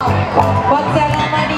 Buat sama dia Pianisti